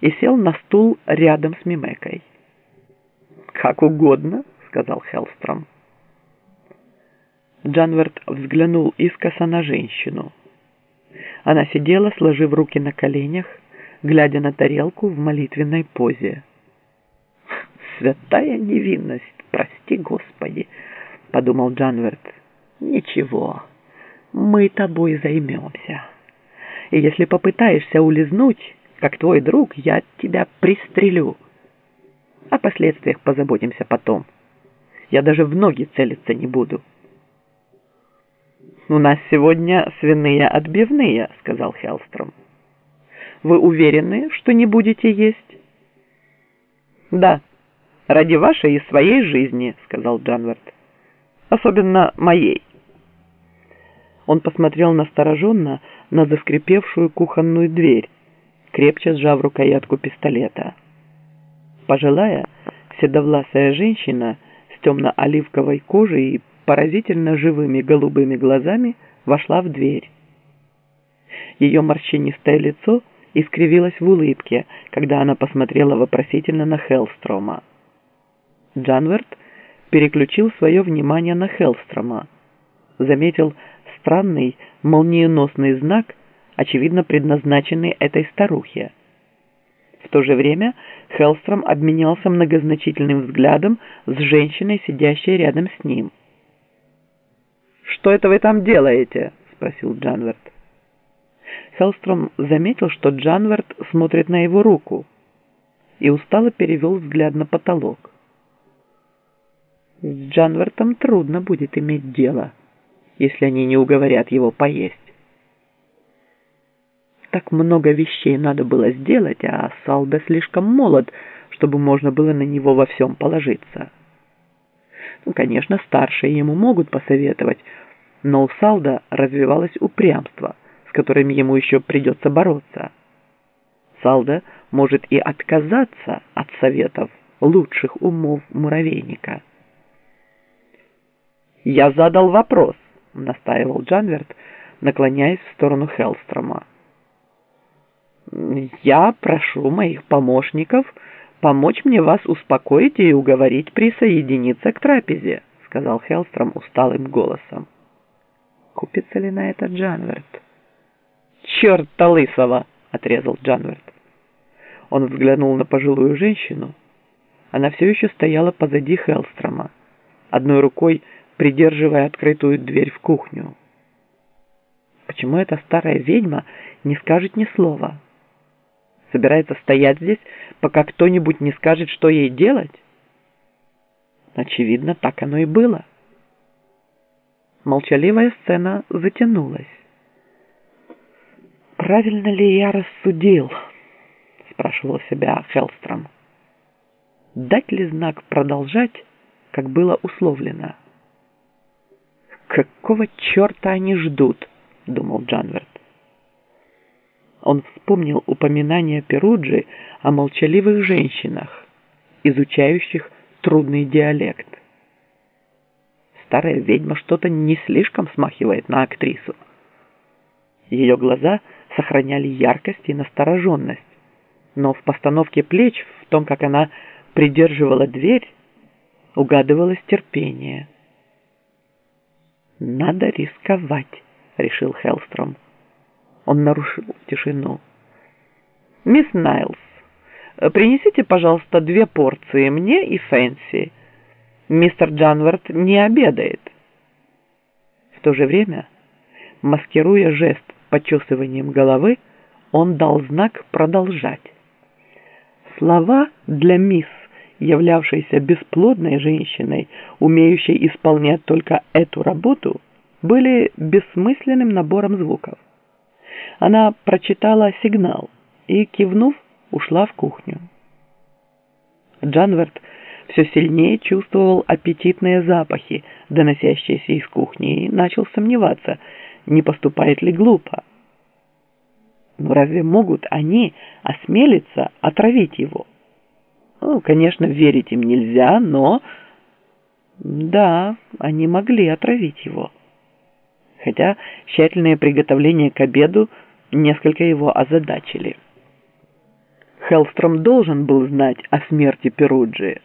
и сел на стул рядом с Мимекой. «Как угодно», — сказал Хеллстром. Джанверт взглянул искоса на женщину. Она сидела, сложив руки на коленях, глядя на тарелку в молитвенной позе. «Святая невинность, прости Господи!» — подумал Джанверт. «Ничего, мы тобой займемся. И если попытаешься улизнуть, как твой друг, я тебя пристрелю. О последствиях позаботимся потом. Я даже в ноги целиться не буду». «У нас сегодня свиные отбивные», — сказал Хеллстром. «Вы уверены, что не будете есть?» «Да, ради вашей и своей жизни», — сказал Джанвард. «Особенно моей». Он посмотрел настороженно на заскрипевшую кухонную дверь, крепче сжав рукоятку пистолета. Пожилая, седовласая женщина с темно-оливковой кожей и поразительно живыми голубыми глазами вошла в дверь. Ее морщинистое лицо искривилось в улыбке, когда она посмотрела вопросительно на Хеллстрома. Джанверт переключил свое внимание на Хеллстрома, заметил странный молниеносный знак, очевидно предназначенный этой старухе. В то же время Хеллстром обменялся многозначительным взглядом с женщиной, сидящей рядом с ним. «Что это вы там делаете?» — спросил Джанверт. Хеллстром заметил, что Джанверт смотрит на его руку и устало перевел взгляд на потолок. С Джанвертом трудно будет иметь дело, если они не уговорят его поесть. Так много вещей надо было сделать, а Салда слишком молод, чтобы можно было на него во всем положиться. Ну, конечно, старшие ему могут посоветовать, но у Салда развивалось упрямство, с которым ему еще придется бороться. Салда может и отказаться от советов лучших умов муравейника. «Я задал вопрос», — настаивал Джанверт, наклоняясь в сторону Хеллстрома. «Я прошу моих помощников помочь мне вас успокоить и уговорить присоединиться к трапезе», — сказал Хеллстром усталым голосом. Купится ли на это Джанверт? «Черт-то лысого!» — отрезал Джанверт. Он взглянул на пожилую женщину. Она все еще стояла позади Хеллстрома, одной рукой придерживая открытую дверь в кухню. Почему эта старая ведьма не скажет ни слова? Собирается стоять здесь, пока кто-нибудь не скажет, что ей делать? Очевидно, так оно и было. Молчаливая сцена затянулась. «Правильно ли я рассудил?» — спрашивал себя Хеллстром. «Дать ли знак продолжать, как было условлено?» «Какого черта они ждут?» — думал Джанверт. Он вспомнил упоминание Перуджи о молчаливых женщинах, изучающих трудный диалект старая ведьма что-то не слишком смахивает на актрису. Ее глаза сохраняли яркость и настороженность, но в постановке плеч, в том, как она придерживала дверь, угадывалось терпение. «Надо рисковать», — решил Хеллстром. Он нарушил тишину. «Мисс Найлс, принесите, пожалуйста, две порции мне и Фэнси мистер Джанвард не обедает. В то же время, маскируя жест почесыванием головы, он дал знак продолжать. Слова для мисс, являвшейся бесплодной женщиной, умеющей исполнять только эту работу, были бессмысленным набором звуков. Она прочитала сигнал и, кивнув, ушла в кухню. Джанверт все сильнее чувствовал аппетитные запахи, доносящиеся из кухни, и начал сомневаться, не поступает ли глупо. Но разве могут они осмелиться отравить его? Ну, конечно, верить им нельзя, но... Да, они могли отравить его. Хотя тщательные приготовления к обеду несколько его озадачили. Хеллстром должен был знать о смерти Перуджи.